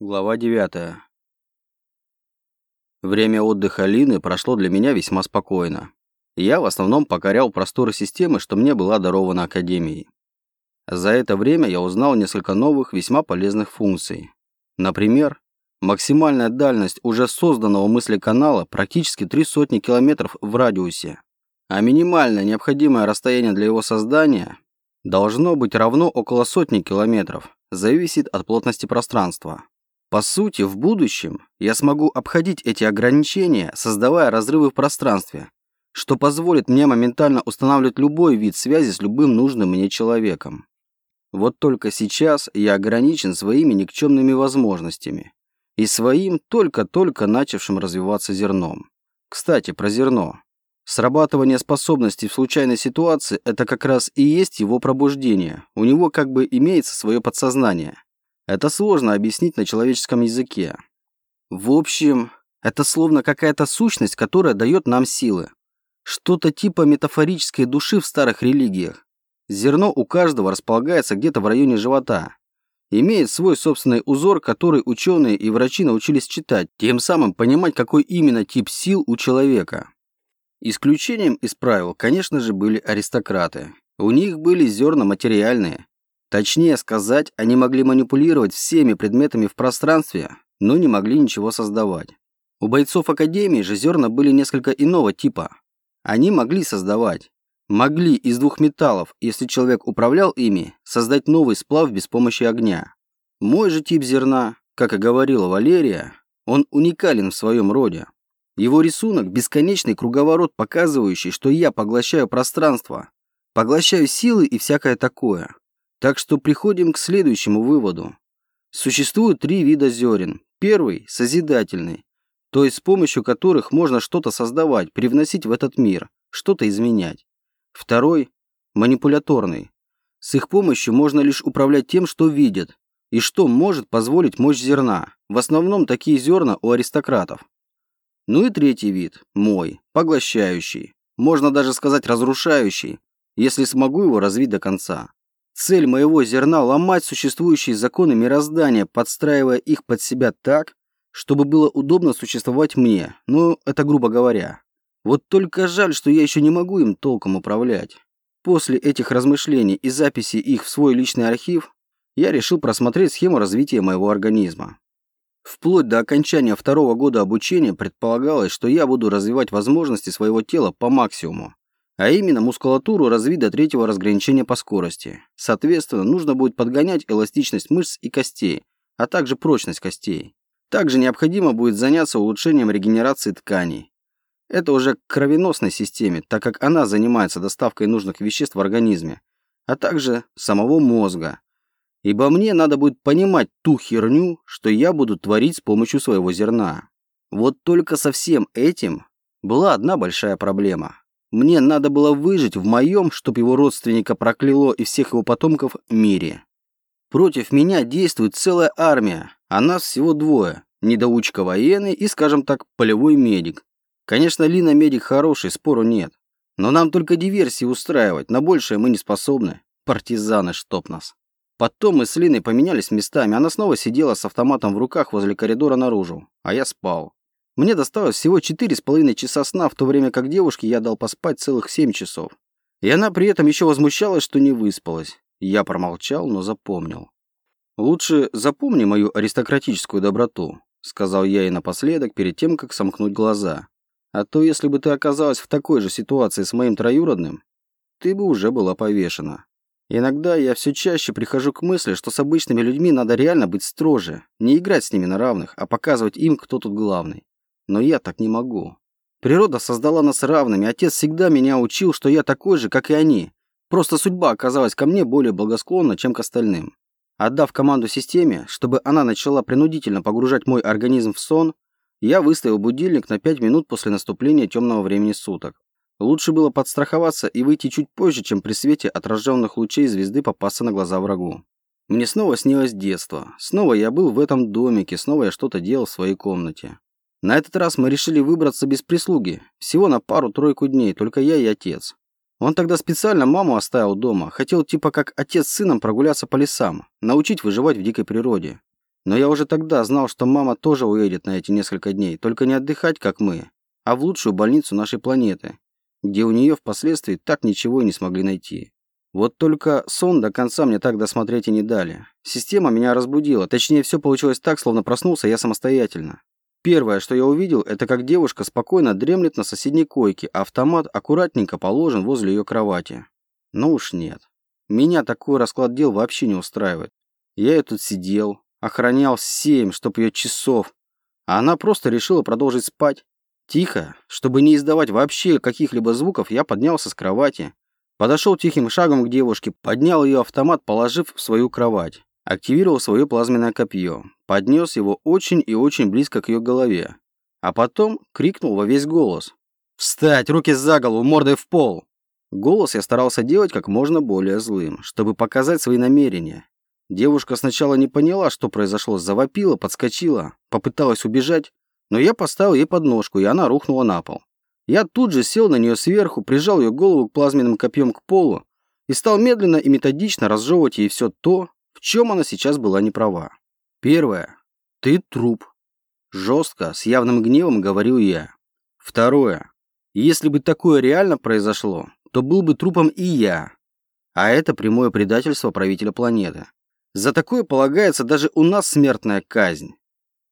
Глава 9. Время отдыха Лины прошло для меня весьма спокойно. Я в основном покорял просторы системы, что мне была дарована Академией. За это время я узнал несколько новых, весьма полезных функций. Например, максимальная дальность уже созданного мыслеканала практически три сотни километров в радиусе, а минимальное необходимое расстояние для его создания должно быть равно около сотни километров, зависит от плотности пространства. По сути, в будущем я смогу обходить эти ограничения, создавая разрывы в пространстве, что позволит мне моментально устанавливать любой вид связи с любым нужным мне человеком. Вот только сейчас я ограничен своими никчемными возможностями и своим только-только начавшим развиваться зерном. Кстати, про зерно. Срабатывание способностей в случайной ситуации – это как раз и есть его пробуждение. У него как бы имеется свое подсознание – это сложно объяснить на человеческом языке. В общем, это словно какая-то сущность, которая дает нам силы. Что-то типа метафорической души в старых религиях. Зерно у каждого располагается где-то в районе живота. Имеет свой собственный узор, который ученые и врачи научились читать, тем самым понимать, какой именно тип сил у человека. Исключением из правил, конечно же, были аристократы. У них были зерна материальные, Точнее сказать, они могли манипулировать всеми предметами в пространстве, но не могли ничего создавать. У бойцов Академии же зерна были несколько иного типа. Они могли создавать. Могли из двух металлов, если человек управлял ими, создать новый сплав без помощи огня. Мой же тип зерна, как и говорила Валерия, он уникален в своем роде. Его рисунок – бесконечный круговорот, показывающий, что я поглощаю пространство, поглощаю силы и всякое такое. Так что приходим к следующему выводу. Существует три вида зерен. Первый – созидательный, то есть с помощью которых можно что-то создавать, привносить в этот мир, что-то изменять. Второй – манипуляторный. С их помощью можно лишь управлять тем, что видят, и что может позволить мощь зерна. В основном такие зерна у аристократов. Ну и третий вид – мой, поглощающий. Можно даже сказать разрушающий, если смогу его развить до конца. Цель моего зерна – ломать существующие законы мироздания, подстраивая их под себя так, чтобы было удобно существовать мне. Ну, это грубо говоря. Вот только жаль, что я еще не могу им толком управлять. После этих размышлений и записи их в свой личный архив, я решил просмотреть схему развития моего организма. Вплоть до окончания второго года обучения предполагалось, что я буду развивать возможности своего тела по максимуму а именно мускулатуру развить до третьего разграничения по скорости. Соответственно, нужно будет подгонять эластичность мышц и костей, а также прочность костей. Также необходимо будет заняться улучшением регенерации тканей. Это уже к кровеносной системе, так как она занимается доставкой нужных веществ в организме, а также самого мозга. Ибо мне надо будет понимать ту херню, что я буду творить с помощью своего зерна. Вот только со всем этим была одна большая проблема. Мне надо было выжить в моем, чтоб его родственника прокляло и всех его потомков, мире. Против меня действует целая армия, а нас всего двое. Недоучка военный и, скажем так, полевой медик. Конечно, Лина медик хороший, спору нет. Но нам только диверсии устраивать, на большее мы не способны. Партизаны, чтоб нас. Потом мы с Линой поменялись местами, она снова сидела с автоматом в руках возле коридора наружу, а я спал. Мне досталось всего четыре с половиной часа сна, в то время как девушке я дал поспать целых семь часов. И она при этом еще возмущалась, что не выспалась. Я промолчал, но запомнил. «Лучше запомни мою аристократическую доброту», сказал я ей напоследок, перед тем, как сомкнуть глаза. «А то, если бы ты оказалась в такой же ситуации с моим троюродным, ты бы уже была повешена. Иногда я все чаще прихожу к мысли, что с обычными людьми надо реально быть строже, не играть с ними на равных, а показывать им, кто тут главный. Но я так не могу. Природа создала нас равными. Отец всегда меня учил, что я такой же, как и они. Просто судьба оказалась ко мне более благосклонна, чем к остальным. Отдав команду системе, чтобы она начала принудительно погружать мой организм в сон, я выставил будильник на 5 минут после наступления темного времени суток. Лучше было подстраховаться и выйти чуть позже, чем при свете отраженных лучей звезды попасться на глаза врагу. Мне снова снилось детство. Снова я был в этом домике, снова я что-то делал в своей комнате. На этот раз мы решили выбраться без прислуги. Всего на пару-тройку дней, только я и отец. Он тогда специально маму оставил дома. Хотел типа как отец с сыном прогуляться по лесам, научить выживать в дикой природе. Но я уже тогда знал, что мама тоже уедет на эти несколько дней, только не отдыхать, как мы, а в лучшую больницу нашей планеты, где у нее впоследствии так ничего и не смогли найти. Вот только сон до конца мне так досмотреть и не дали. Система меня разбудила, точнее все получилось так, словно проснулся я самостоятельно. Первое, что я увидел, это как девушка спокойно дремлет на соседней койке, а автомат аккуратненько положен возле ее кровати. Ну уж нет. Меня такой расклад дел вообще не устраивает. Я и тут сидел, охранял семь, чтоб ее часов, а она просто решила продолжить спать. Тихо, чтобы не издавать вообще каких-либо звуков, я поднялся с кровати, подошел тихим шагом к девушке, поднял ее автомат, положив в свою кровать, активировал свое плазменное копье, поднес его очень и очень близко к ее голове, а потом крикнул во весь голос. «Встать! Руки за голову, мордой в пол!» Голос я старался делать как можно более злым, чтобы показать свои намерения. Девушка сначала не поняла, что произошло, завопила, подскочила, попыталась убежать, но я поставил ей подножку, и она рухнула на пол. Я тут же сел на нее сверху, прижал ее голову плазменным копьем к полу и стал медленно и методично разжевывать ей все то, в чем она сейчас была не права. Первое. Ты труп. Жестко, с явным гневом говорил я. Второе. Если бы такое реально произошло, то был бы трупом и я. А это прямое предательство правителя планеты. За такое полагается даже у нас смертная казнь.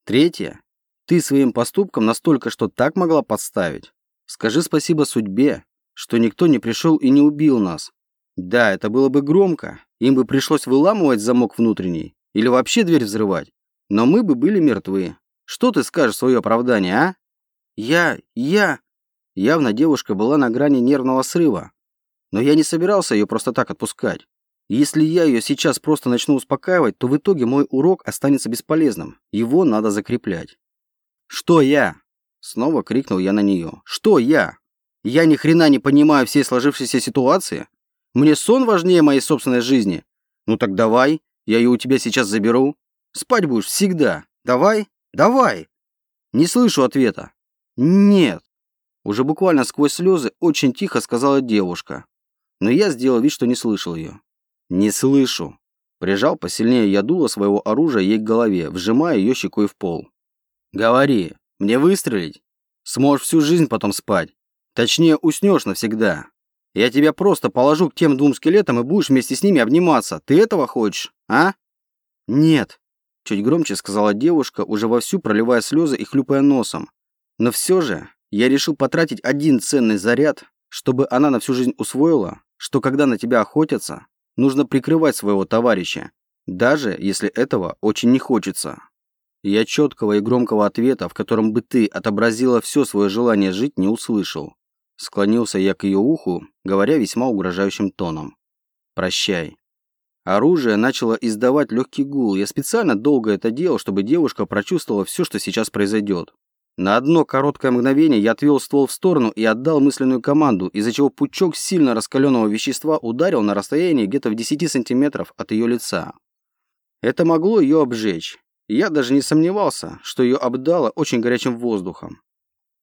Третье. Ты своим поступком настолько, что так могла подставить. Скажи спасибо судьбе, что никто не пришел и не убил нас. Да, это было бы громко. Им бы пришлось выламывать замок внутренний или вообще дверь взрывать. Но мы бы были мертвы. Что ты скажешь свое оправдание, а? Я, я... Явно девушка была на грани нервного срыва. Но я не собирался ее просто так отпускать. Если я ее сейчас просто начну успокаивать, то в итоге мой урок останется бесполезным. Его надо закреплять. «Что я?» Снова крикнул я на нее. «Что я? Я ни хрена не понимаю всей сложившейся ситуации? Мне сон важнее моей собственной жизни? Ну так давай, я ее у тебя сейчас заберу. Спать будешь всегда. Давай, давай!» Не слышу ответа. «Нет». Уже буквально сквозь слезы очень тихо сказала девушка. Но я сделал вид, что не слышал ее. «Не слышу». Прижал посильнее я дуло своего оружия ей к голове, вжимая ее щекой в пол. «Говори, мне выстрелить? Сможешь всю жизнь потом спать. Точнее, уснешь навсегда. Я тебя просто положу к тем двум скелетам и будешь вместе с ними обниматься. Ты этого хочешь, а?» «Нет», – чуть громче сказала девушка, уже вовсю проливая слезы и хлюпая носом. «Но все же я решил потратить один ценный заряд, чтобы она на всю жизнь усвоила, что когда на тебя охотятся, Нужно прикрывать своего товарища, даже если этого очень не хочется. Я четкого и громкого ответа, в котором бы ты отобразила все свое желание жить, не услышал. Склонился я к ее уху, говоря весьма угрожающим тоном. «Прощай». Оружие начало издавать легкий гул. Я специально долго это делал, чтобы девушка прочувствовала все, что сейчас произойдет. На одно короткое мгновение я отвел ствол в сторону и отдал мысленную команду, из-за чего пучок сильно раскаленного вещества ударил на расстоянии где-то в 10 сантиметров от ее лица. Это могло ее обжечь. Я даже не сомневался, что ее обдало очень горячим воздухом.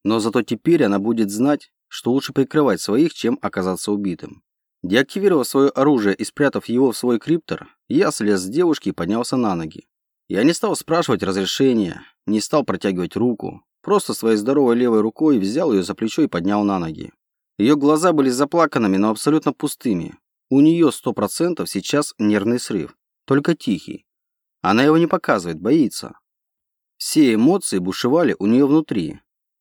Но зато теперь она будет знать, что лучше прикрывать своих, чем оказаться убитым. Деактивировав свое оружие и спрятав его в свой криптор, я слез с девушки и поднялся на ноги. Я не стал спрашивать разрешения, не стал протягивать руку, Просто своей здоровой левой рукой взял ее за плечо и поднял на ноги. Ее глаза были заплаканными, но абсолютно пустыми. У нее сто процентов сейчас нервный срыв, только тихий. Она его не показывает, боится. Все эмоции бушевали у нее внутри.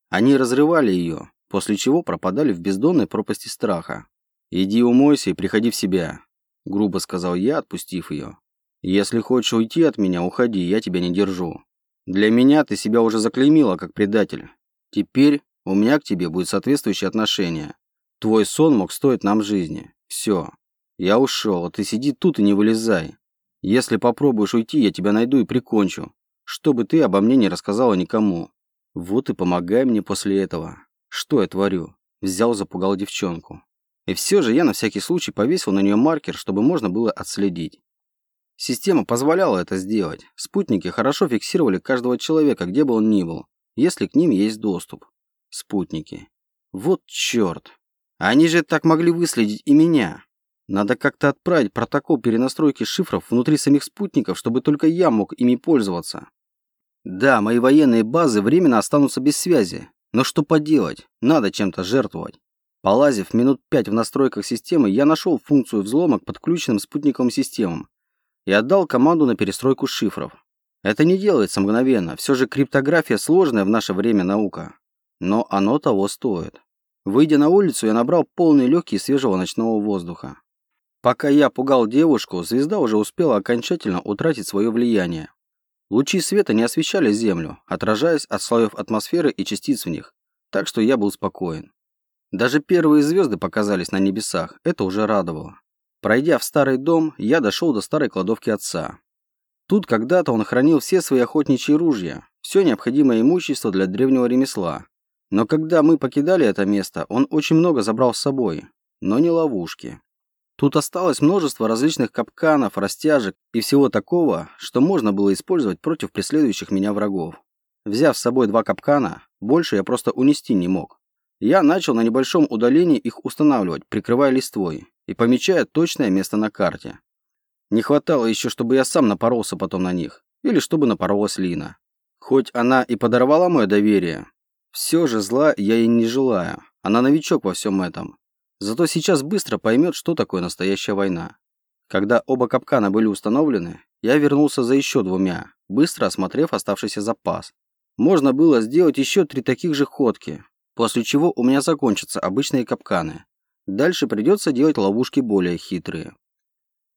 Они разрывали ее, после чего пропадали в бездонной пропасти страха. «Иди умойся и приходи в себя», – грубо сказал я, отпустив ее. «Если хочешь уйти от меня, уходи, я тебя не держу. Для меня ты себя уже заклеймила как предатель. Теперь у меня к тебе будет соответствующее отношение. Твой сон мог стоить нам жизни. Все. Я ушел, а ты сиди тут и не вылезай. Если попробуешь уйти, я тебя найду и прикончу. Чтобы ты обо мне не рассказала никому. Вот и помогай мне после этого. Что я творю? Взял, запугал девчонку. И все же я на всякий случай повесил на нее маркер, чтобы можно было отследить. Система позволяла это сделать. Спутники хорошо фиксировали каждого человека, где бы он ни был, если к ним есть доступ. Спутники. Вот черт. Они же так могли выследить и меня. Надо как-то отправить протокол перенастройки шифров внутри самих спутников, чтобы только я мог ими пользоваться. Да, мои военные базы временно останутся без связи, но что поделать, надо чем-то жертвовать. Полазив минут пять в настройках системы, я нашел функцию взлома к подключенным спутниковым системам и отдал команду на перестройку шифров. Это не делается мгновенно, все же криптография сложная в наше время наука. Но оно того стоит. Выйдя на улицу, я набрал полные легкие свежего ночного воздуха. Пока я пугал девушку, звезда уже успела окончательно утратить свое влияние. Лучи света не освещали Землю, отражаясь от слоев атмосферы и частиц в них, так что я был спокоен. Даже первые звезды показались на небесах, это уже радовало. Пройдя в старый дом, я дошел до старой кладовки отца. Тут когда-то он хранил все свои охотничьи ружья, все необходимое имущество для древнего ремесла. Но когда мы покидали это место, он очень много забрал с собой, но не ловушки. Тут осталось множество различных капканов, растяжек и всего такого, что можно было использовать против преследующих меня врагов. Взяв с собой два капкана, больше я просто унести не мог. Я начал на небольшом удалении их устанавливать, прикрывая листвой и помечая точное место на карте. Не хватало еще, чтобы я сам напоролся потом на них, или чтобы напоролась Лина. Хоть она и подорвала мое доверие, все же зла я ей не желаю. Она новичок во всем этом. Зато сейчас быстро поймет, что такое настоящая война. Когда оба капкана были установлены, я вернулся за еще двумя, быстро осмотрев оставшийся запас. Можно было сделать еще три таких же ходки, после чего у меня закончатся обычные капканы. Дальше придется делать ловушки более хитрые.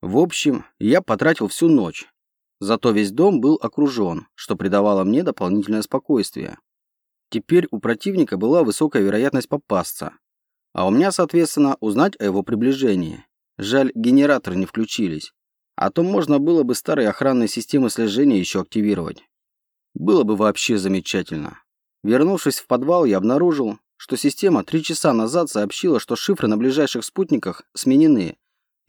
В общем, я потратил всю ночь. Зато весь дом был окружен, что придавало мне дополнительное спокойствие. Теперь у противника была высокая вероятность попасться, а у меня, соответственно, узнать о его приближении. Жаль, генераторы не включились. А то можно было бы старые охранные системы слежения еще активировать. Было бы вообще замечательно. Вернувшись в подвал, я обнаружил, что система три часа назад сообщила, что шифры на ближайших спутниках сменены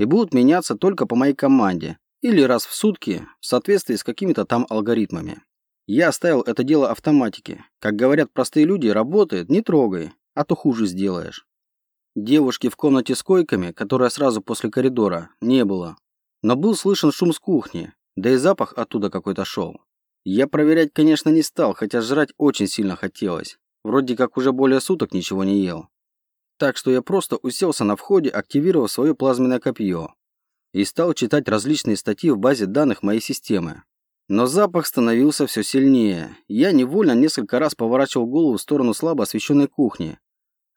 и будут меняться только по моей команде или раз в сутки в соответствии с какими-то там алгоритмами. Я оставил это дело автоматике. Как говорят простые люди, работает, не трогай, а то хуже сделаешь. Девушки в комнате с койками, которая сразу после коридора, не было. Но был слышен шум с кухни, да и запах оттуда какой-то шел. Я проверять, конечно, не стал, хотя жрать очень сильно хотелось. Вроде как уже более суток ничего не ел. Так что я просто уселся на входе, активировав свое плазменное копье. И стал читать различные статьи в базе данных моей системы. Но запах становился все сильнее. Я невольно несколько раз поворачивал голову в сторону слабо освещенной кухни.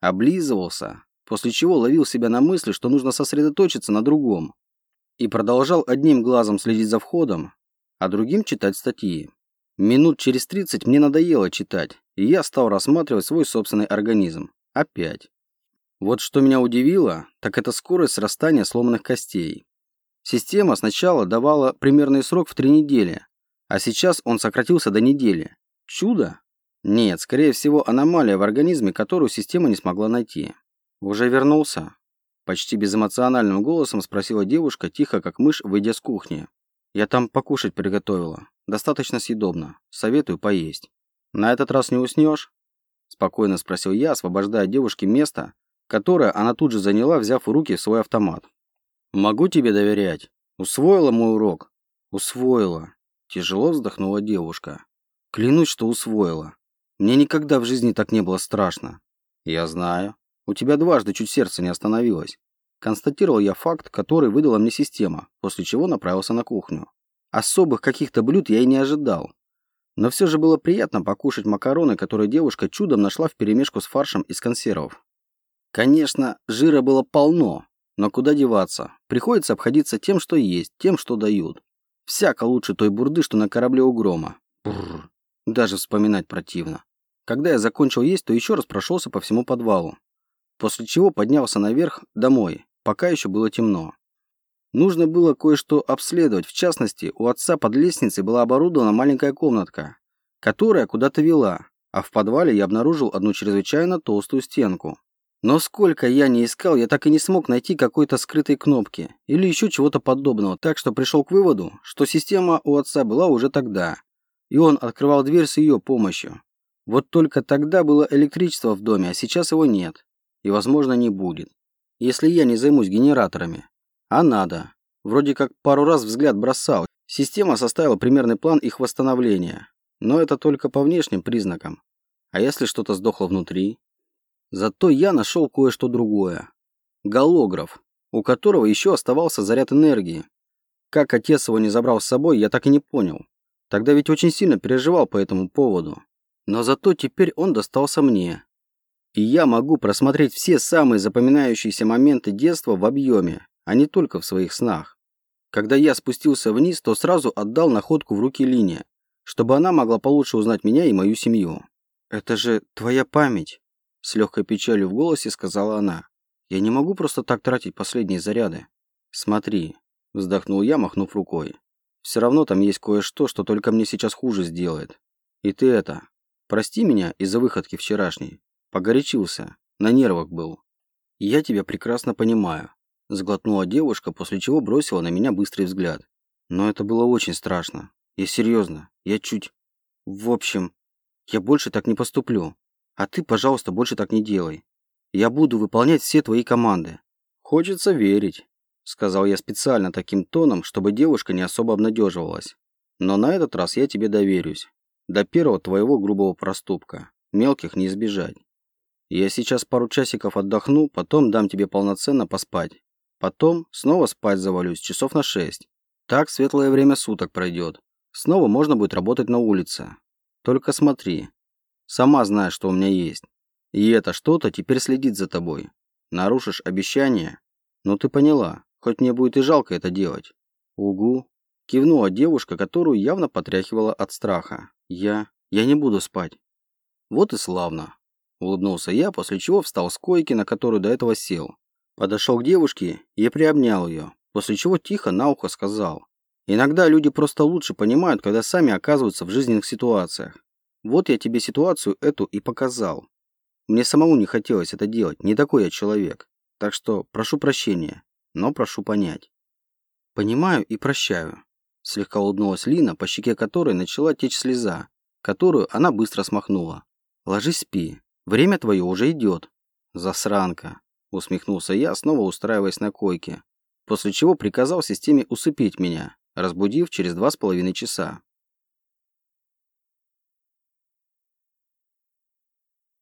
Облизывался, после чего ловил себя на мысли, что нужно сосредоточиться на другом. И продолжал одним глазом следить за входом, а другим читать статьи. Минут через 30 мне надоело читать, и я стал рассматривать свой собственный организм. Опять. Вот что меня удивило, так это скорость срастания сломанных костей. Система сначала давала примерный срок в три недели, а сейчас он сократился до недели. Чудо? Нет, скорее всего, аномалия в организме, которую система не смогла найти. Уже вернулся? Почти безэмоциональным голосом спросила девушка, тихо как мышь, выйдя с кухни. Я там покушать приготовила. Достаточно съедобно. Советую поесть. На этот раз не уснешь? Спокойно спросил я, освобождая девушке место, которое она тут же заняла, взяв в руки свой автомат. Могу тебе доверять. Усвоила мой урок? Усвоила. Тяжело вздохнула девушка. Клянусь, что усвоила. Мне никогда в жизни так не было страшно. Я знаю. У тебя дважды чуть сердце не остановилось. Констатировал я факт, который выдала мне система, после чего направился на кухню. Особых каких-то блюд я и не ожидал. Но все же было приятно покушать макароны, которые девушка чудом нашла вперемешку с фаршем из консервов. Конечно, жира было полно, но куда деваться? Приходится обходиться тем, что есть, тем, что дают. Всяко лучше той бурды, что на корабле у грома. Бррр. Даже вспоминать противно. Когда я закончил есть, то еще раз прошелся по всему подвалу. После чего поднялся наверх, домой, пока еще было темно. Нужно было кое-что обследовать. В частности, у отца под лестницей была оборудована маленькая комнатка, которая куда-то вела, а в подвале я обнаружил одну чрезвычайно толстую стенку. Но сколько я не искал, я так и не смог найти какой-то скрытой кнопки или еще чего-то подобного, так что пришел к выводу, что система у отца была уже тогда, и он открывал дверь с ее помощью. Вот только тогда было электричество в доме, а сейчас его нет, и, возможно, не будет, если я не займусь генераторами. А надо. Вроде как пару раз взгляд бросал. Система составила примерный план их восстановления. Но это только по внешним признакам. А если что-то сдохло внутри? Зато я нашел кое-что другое. Голограф, у которого еще оставался заряд энергии. Как отец его не забрал с собой, я так и не понял. Тогда ведь очень сильно переживал по этому поводу. Но зато теперь он достался мне. И я могу просмотреть все самые запоминающиеся моменты детства в объеме, а не только в своих снах. Когда я спустился вниз, то сразу отдал находку в руки Лине, чтобы она могла получше узнать меня и мою семью. «Это же твоя память», — с легкой печалью в голосе сказала она. «Я не могу просто так тратить последние заряды». «Смотри», — вздохнул я, махнув рукой. «Все равно там есть кое-что, что только мне сейчас хуже сделает. И ты это, прости меня из-за выходки вчерашней. Погорячился, на нервах был». «Я тебя прекрасно понимаю», — сглотнула девушка, после чего бросила на меня быстрый взгляд. «Но это было очень страшно. Я серьезно, я чуть... В общем, я больше так не поступлю. А ты, пожалуйста, больше так не делай. Я буду выполнять все твои команды. Хочется верить, сказал я специально таким тоном, чтобы девушка не особо обнадеживалась. Но на этот раз я тебе доверюсь. До первого твоего грубого проступка. Мелких не избежать. Я сейчас пару часиков отдохну, потом дам тебе полноценно поспать. Потом снова спать завалюсь часов на шесть. Так светлое время суток пройдет. Снова можно будет работать на улице. Только смотри. Сама знаешь, что у меня есть. И это что-то теперь следит за тобой. Нарушишь обещание? Ну ты поняла. Хоть мне будет и жалко это делать. Угу. Кивнула девушка, которую явно потряхивала от страха. Я... я не буду спать. Вот и славно. Улыбнулся я, после чего встал с койки, на которую до этого сел. Подошел к девушке и приобнял ее, после чего тихо на ухо сказал. Иногда люди просто лучше понимают, когда сами оказываются в жизненных ситуациях. Вот я тебе ситуацию эту и показал. Мне самому не хотелось это делать, не такой я человек. Так что прошу прощения, но прошу понять. Понимаю и прощаю. Слегка улыбнулась Лина, по щеке которой начала течь слеза, которую она быстро смахнула. Ложись спи, время твое уже идет. Засранка, усмехнулся я, снова устраиваясь на койке, после чего приказал системе усыпить меня разбудив через два с половиной часа.